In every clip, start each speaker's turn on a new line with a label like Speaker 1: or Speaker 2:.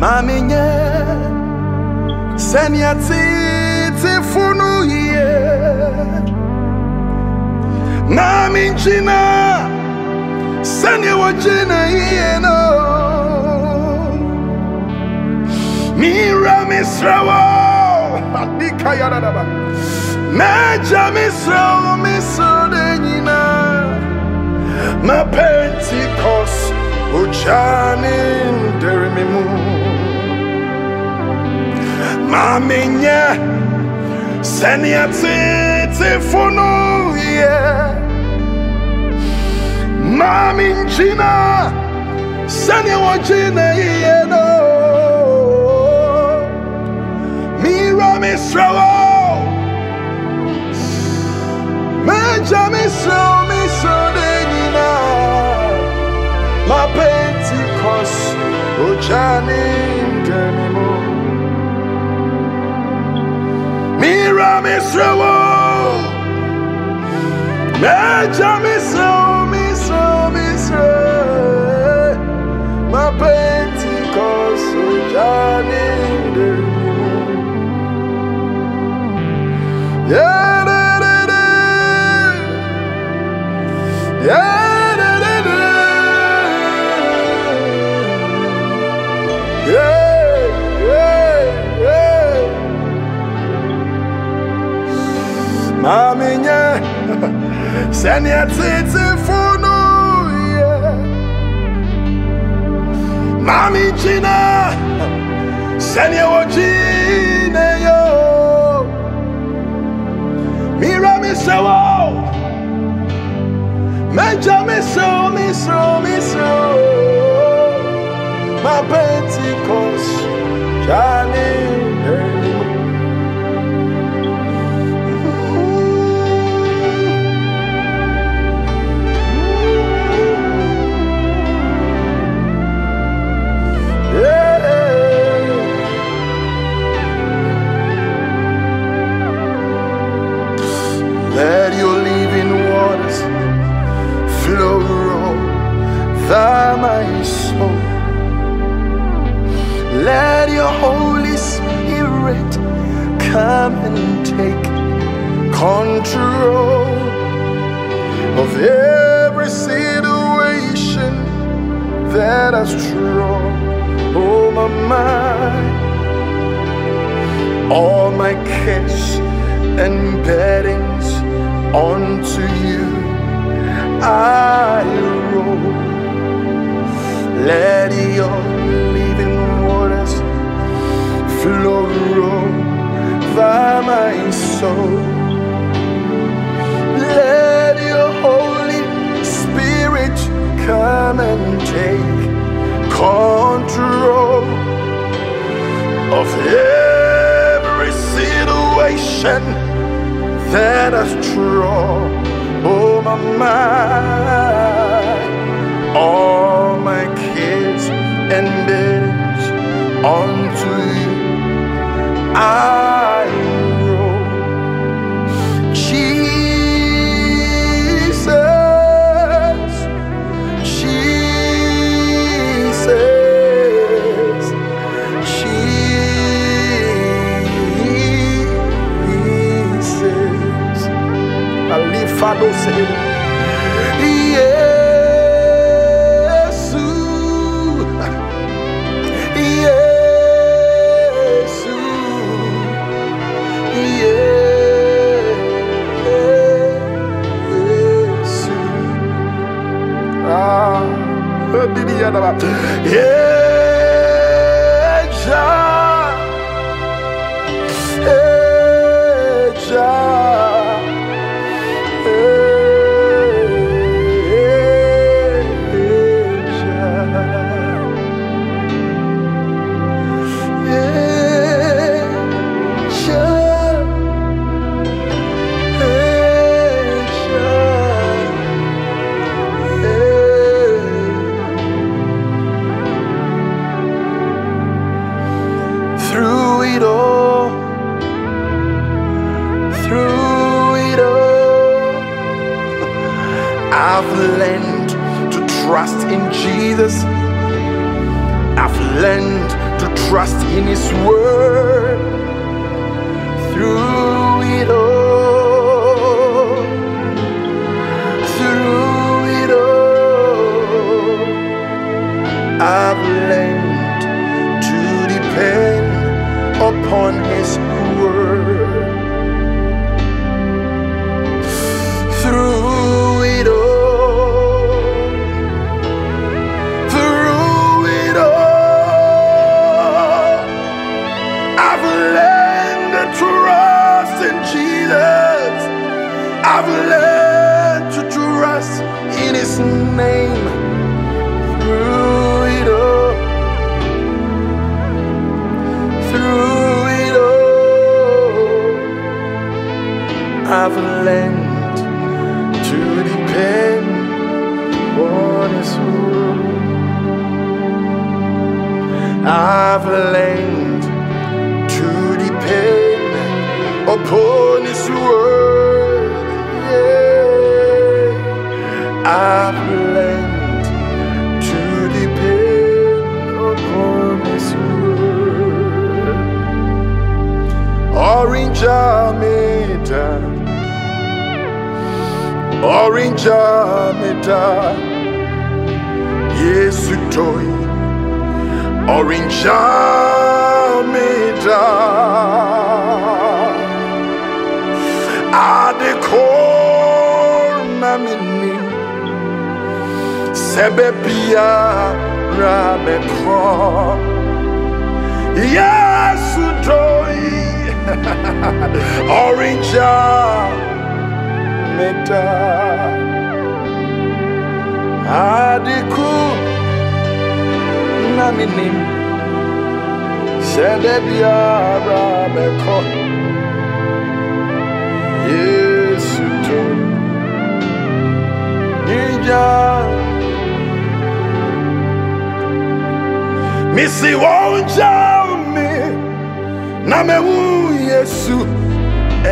Speaker 1: Mamenye Senya titi funu ye Mami njina Senya wajina ye no. Mira misrawo Adika yadadaba. Meja misrawo misode nyina. Ma Pentecost Ojani maame nyɛ sɛnea teetefo no yɛ maame nkyina sɛnea wɔgyina yiyɛ no mira mesrɛ wo magya mesrɛ wo mesrɛ de nyinaa ma ogyane Mira misrawo Meja sɛnea tetefo no mami maame gyina sɛnea wɔgyina yɛ mira me sɛ wo mɛgya me sɛw me sɛw me sɛw ma pentecost gyanem my soul. Let your Holy Spirit come and take control of every situation that has drawn oh my mind all my cares and burdens onto you I roll. Let your living waters flow over my soul. Let your Holy Spirit come and take control of every situation that has drawn oh my mind onto you I I've learned to trust in Jesus. I've learned to trust in His word through it all. Through it all, I've learned to depend upon His word. I've learned to depend on His word. I've learned to depend upon Orange Amita, Yesu toy. Orange Amida Adekor Namini Sebebia Rabeko Yesu toy Orange Amida Adekor na menim sɛ da biara yesu to nigya mesi wɔn gyaw me na mewu yesu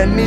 Speaker 1: ani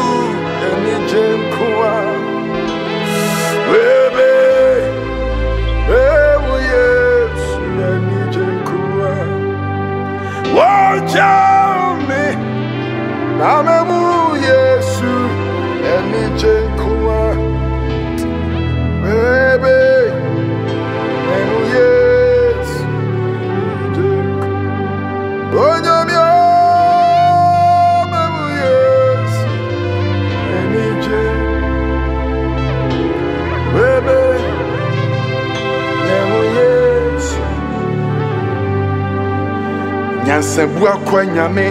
Speaker 1: nyansabu akɔ nyame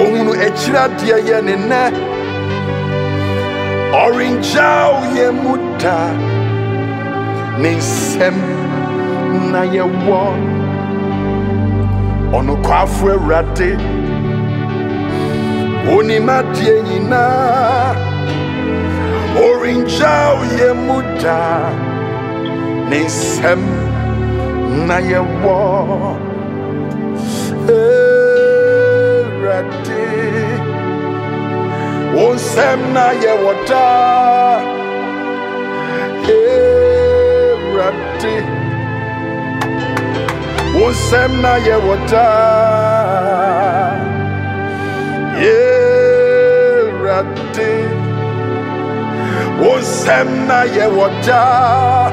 Speaker 1: ohunu akyiri adeɛ yɛ ne nɛ. Ɔrengyaw yɛ mu da. Ne nsɛm na yɛwɔ. Ɔnokwafo awurade. Onim adeɛ nyinaa ɔrengyaw yɛ mu daa ne nsɛm na yɛwɔ awurade wo nsɛm na yɛwɔ daa awurade wo nsɛm na yɛwɔ daa awurade wo nsɛm na yɛwɔ daa